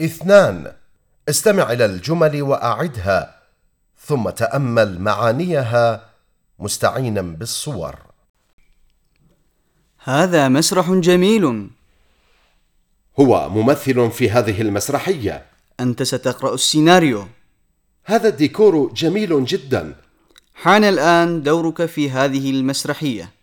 اثنان. استمع إلى الجمل وأعدها ثم تأمل معانيها مستعينا بالصور. هذا مسرح جميل. هو ممثل في هذه المسرحية. أنت ستقرأ السيناريو. هذا الديكور جميل جدا. حان الآن دورك في هذه المسرحية.